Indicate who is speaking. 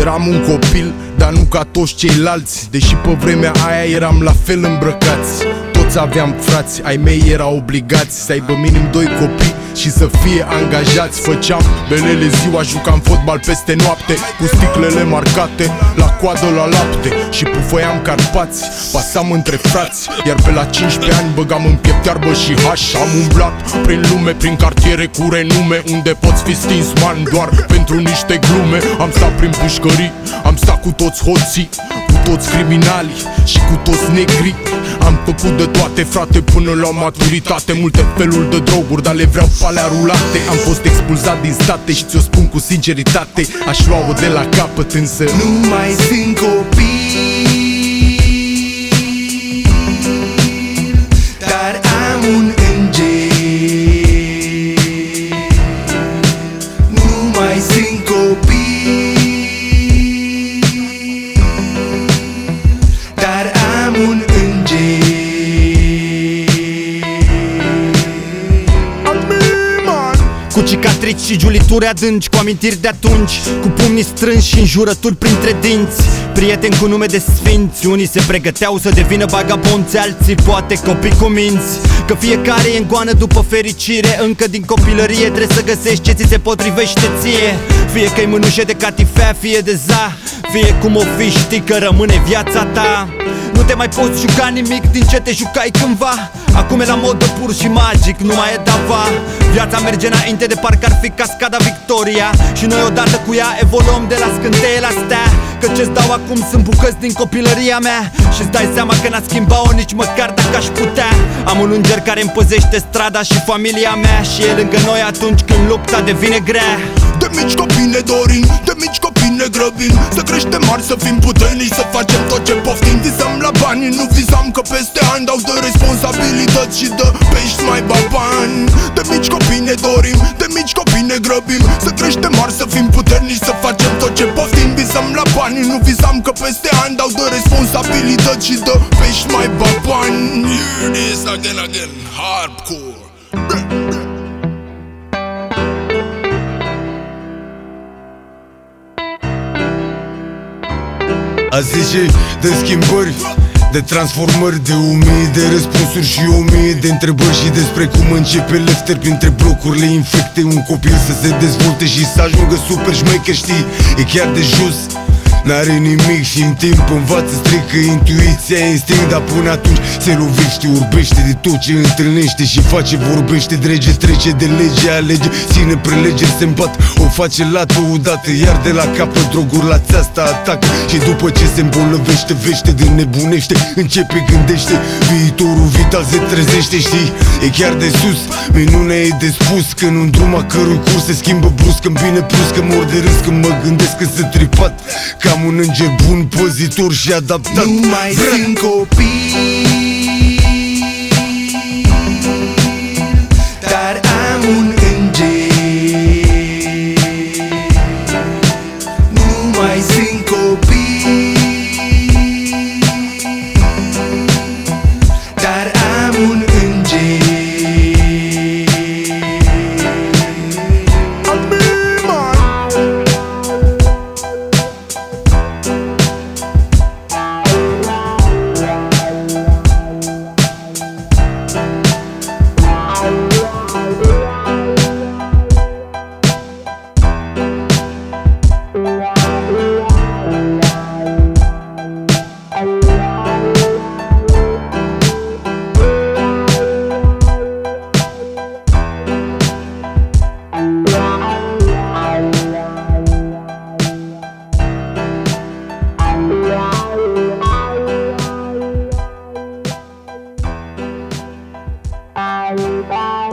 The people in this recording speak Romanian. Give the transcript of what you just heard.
Speaker 1: Eram un copil, dar nu ca toți ceilalți. Deși pe vremea aia eram la fel îmbrăcați. Toți aveam frați, ai mei erau obligați Să aibă minim doi copii și să fie angajați. Făceam belele ziua, jucam fotbal peste noapte Cu sticlele marcate, la coadă la lapte Și pufăiam carpați, pasam între frați Iar pe la 15 ani băgam în piept iarbă și haș. Am umblat prin lume, prin cartiere cu renume Unde poți fi stins man doar pentru niște glume. Am stat prin pușcării, am stat cu toți hoții Cu toți criminali și cu toți negri am făcut de toate, frate, până la maturitate. Multe feluri de droguri, dar le vreau palea rulate. Am fost expulzat din state și ți-o spun cu sinceritate. Aș lua-o de la capăt, însă
Speaker 2: Nu mai sunt copil
Speaker 3: cicatrici și giulituri adânci Cu amintiri de atunci Cu pumnii strânși și înjurături printre dinți. Prieteni cu nume de sfinți Unii se pregăteau să devină vagabonți Alții poate copii cu minți. Că fiecare e în goană după fericire Încă din copilărie trebuie să găsești ce ți se potrivește ție. Fie că-i mânușe de catifea, fie de za Fie cum o fi știi că rămâne viața ta nu te mai poți juca nimic din ce te jucai cândva. Acum e la modă pur și magic, nu mai e dava. Viața merge înainte de parcă ar fi cascada Victoria. Și noi odată cu ea evoluăm de la scânteie la stea Că ce-ți dau acum sunt bucăți din copilăria mea. Și-ți dai seama că n-a schimbat-o nici măcar dacă aș putea. Am un înger care îmi păzește strada și familia mea. Și e lângă noi atunci când lupta devine grea.
Speaker 1: De mici copii ne dorim, de mici copii ne grăbim. Să creștem mari, să fim puternici, să facem tot ce poftim Visăm la bani, nu visam că peste ani dau de responsabilități și de pești mai babani De mici copii ne dorim, de mici copii ne grăbim. Să creștem mari, să fim puternici, să facem tot ce poftim. Visăm la bani, nu visam că peste ani dau de responsabilități și de pești mai babani Hear this again, again, hardcore.
Speaker 4: Azi e de schimbări de transformări, de o mie de răspunsuri și o mie de întrebări Și despre cum începe lefter printre blocurile infecte Un copil să se dezvolte și să ajungă super șmecher, știi? E chiar de jos N-are nimic și în timp învață strică intuiția, instinct Dar până atunci se lovește, urbește de tot ce întâlnește Și face, vorbește, drege, trece de lege, alege Ține prelegeri, se îmbat, o face lată odată Iar de la capăt droguri la țeasta atacă. Și după ce se îmbolnăvește, vește de nebunește Începe, gândește, viitorul vital se trezește, știi? E chiar de sus, minunea e de spus Când un drum a cărui curs se schimbă brusc Când bine plus, că mor de râs, când mă gândesc că sunt tripat. Cam un înger bun, pozitor și adaptat.
Speaker 2: Nu mai sunt copil Dar am un înger. Nu mai sunt copil
Speaker 5: Bye.